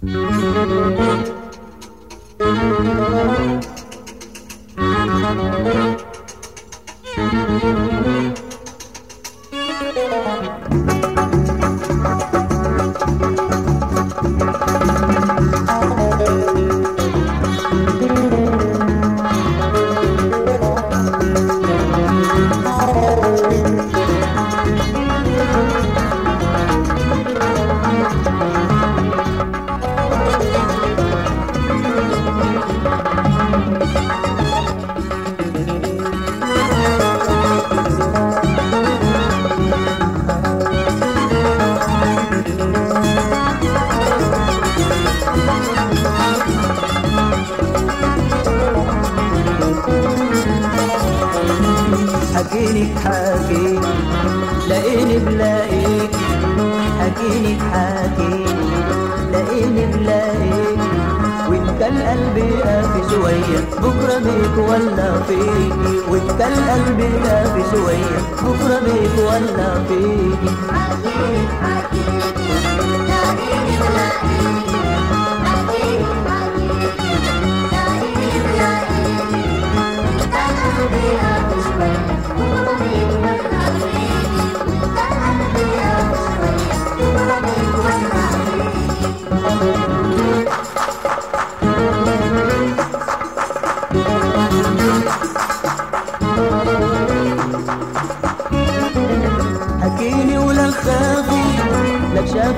Thank you. حكيني حكي لاقيني بلاقيك حكيني حكي لاقيني بلاقيك وانت القلب قافي شوية بكرة بيك ولا فيكي وانت القلب قافي شوية بكرة بيك ولا فيكي حكيني وانت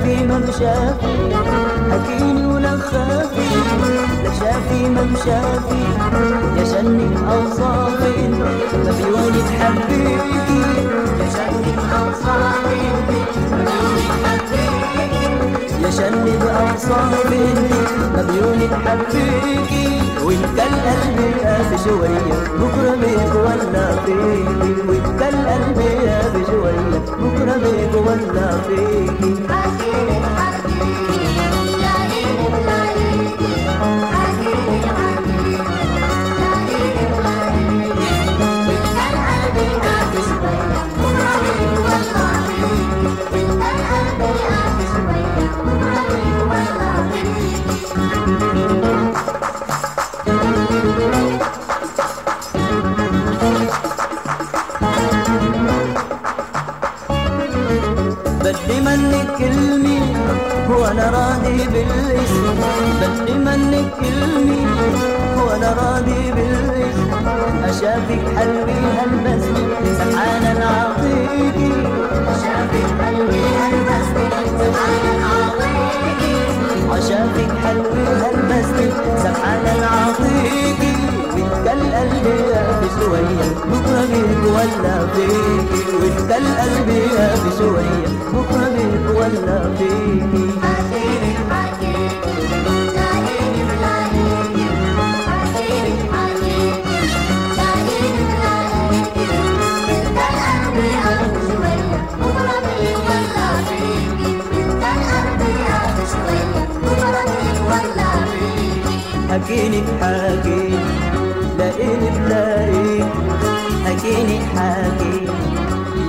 شافي ما مشافي حكيني ولا خافي. لك شافي ما مشافي يا شني أوصافي. مبيوني تحبيكي يا شني أوصافي. مبيوني تحبيكي يا شني باوصافي مبيوني تحبيكي وانت القلب قاسي شوية بكرة بيك ولا فيكي وانت القلب قاسي شوية بكرة بيك ولا منك وأنا راضي بالاسم. منك كلمة وأنا راضي بالاسم. اشافك حلوي هالبسمة سبحان حلوي هالبسمة سبحان حلوي بكرة بيك ولا فيكي وانت القلب قافي شوية بكرة بيك ولا فيكي حكيني حكيني لاقيني بلاقيك حكيني حكيني لاقيني بلاقيك انت القلب بكرة فيكي القلب بكرة فيكي حكيني حكي لاقيني بلاقيك حكيني حكي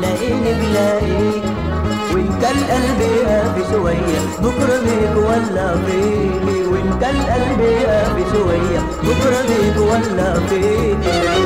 لاقيني بلاقيك وإنت القلب قافي شوية بكرة بيك ولا فيكي وإنت القلب قافي شوية بكرة بيك ولا فيكي